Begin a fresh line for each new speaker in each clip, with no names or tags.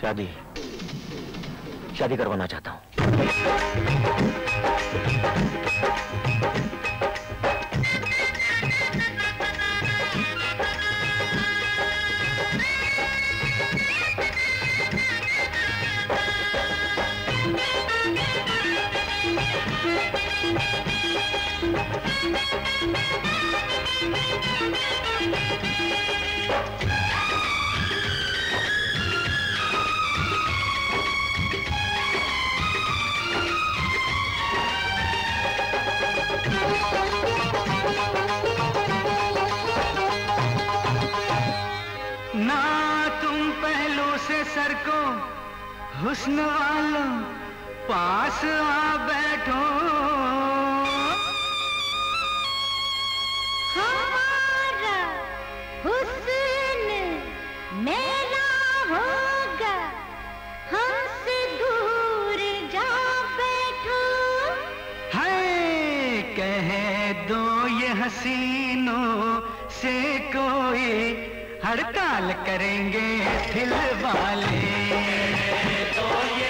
शादी शादी करवाना चाहता हूँ।
से सर को हुस्न वालों पास आ बैठो।
हमारा हुस्न मेरा होगा हमसे दूर जा बैठो।
है कह दो ये हसीनों से कोई हड़ताल करेंगे दिल वाले। तो ये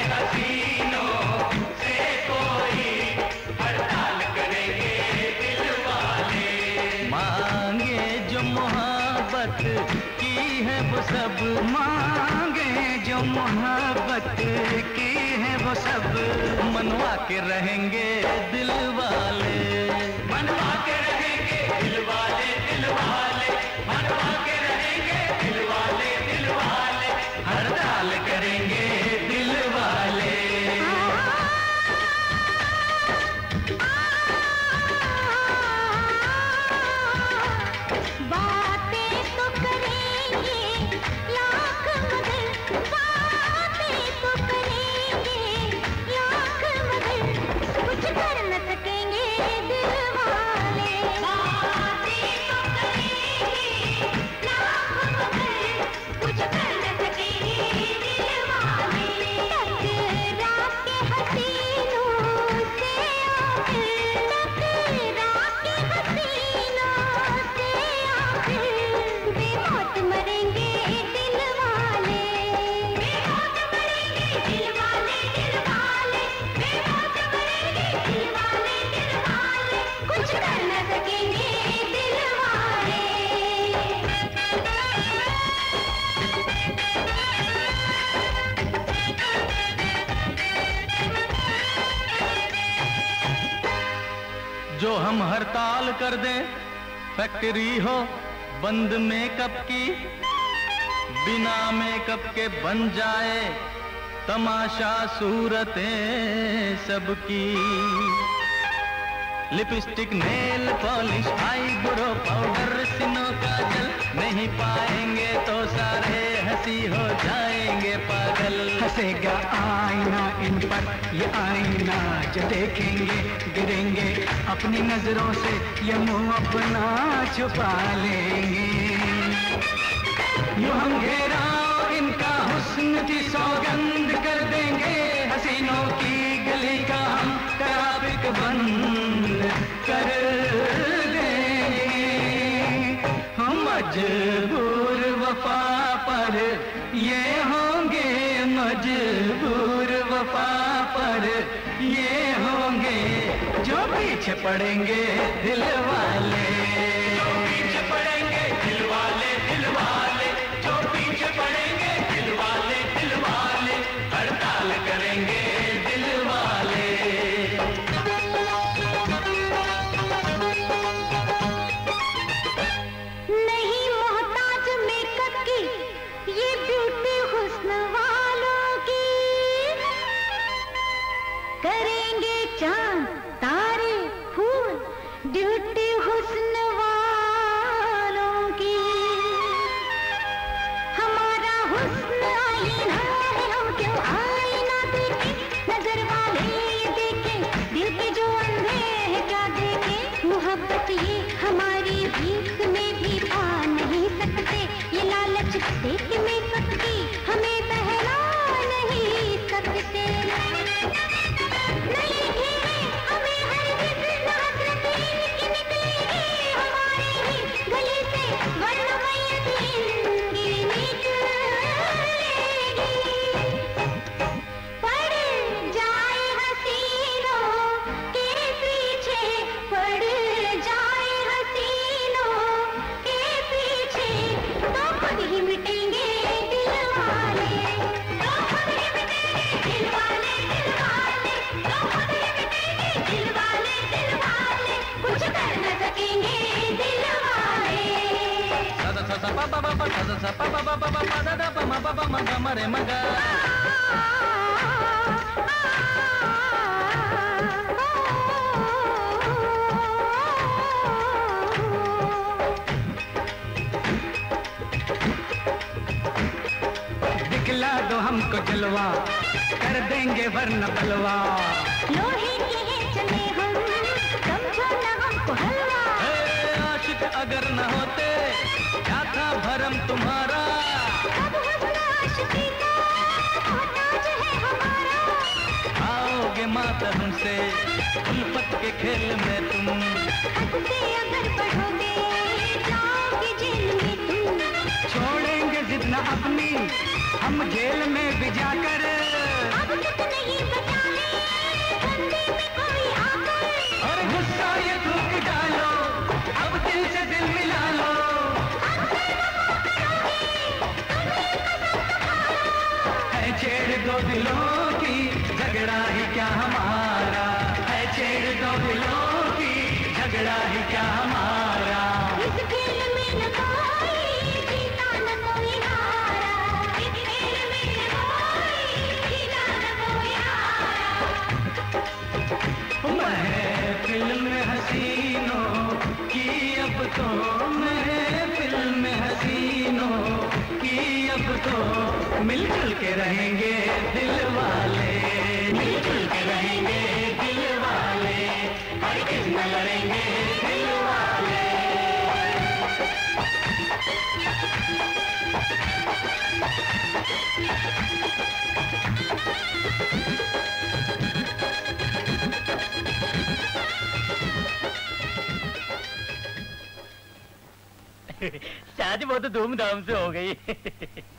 हड़ताल करेंगे दिल वाले मांगे जो मोहब्बत की है वो सब, मांगे जो मोहब्बत की है वो सब। मनवा के रहेंगे दिल वाले। मनवा के रहेंगे जो हम हड़ताल कर दें, फैक्ट्री हो, बंद मेकअप की, बिना मेकअप के बन जाए तमाशा सूरतें सबकी। Lipstick nail polish eyebrow powder, सिनो काजल। नहीं पाएँगे तो सारे हँसी हो जाएँगे पागल। हंसेगा आईना इन पर, ये आईना जो देखेंगे, गिरेंगे। अपनी नज़रों से ये मुँह अपना छुपा लेंगे। यूँ हम घेराव इनका हुस्न की सौगंध कर देंगे। हसीनों की गली का हम ट्रैफ़िक बंद कर देंगे हम मजबूर वफा पर ये होंगे, मजबूर वफा पर ये होंगे। जो पीछे पड़ेंगे दिल वाले।
Pa pa pa sa sa pa pa pa da da pa ma pa pa ma ga ma re ma ga दिखला दो हमको जलवा कर देंगे वरना बलवा तुम्हारा।
अब हुस्न आशिकी का मोहताज है
आओगे मात हमसे उल्फत के खेल
से में तुम।
छोड़ेंगे जितना अपनी, हम जेल में भी जाकर।
अब तक नहीं बचाने
क्या हमारा? है छेड़ दो दिलों की झगड़ा ही क्या हमारा?
इस खेल में न कोई जीता न कोई हारा। इस खेल में न कोई जीता न कोई हारा।
महफिल में हसीनों की अब तो महफिल में हसीनों की अब तो मिलजुल के रहेंगे रहेंगे दिल वाले हर लड़ेंगे दिल वाले।
शादी बहुत धूमधाम से हो गई।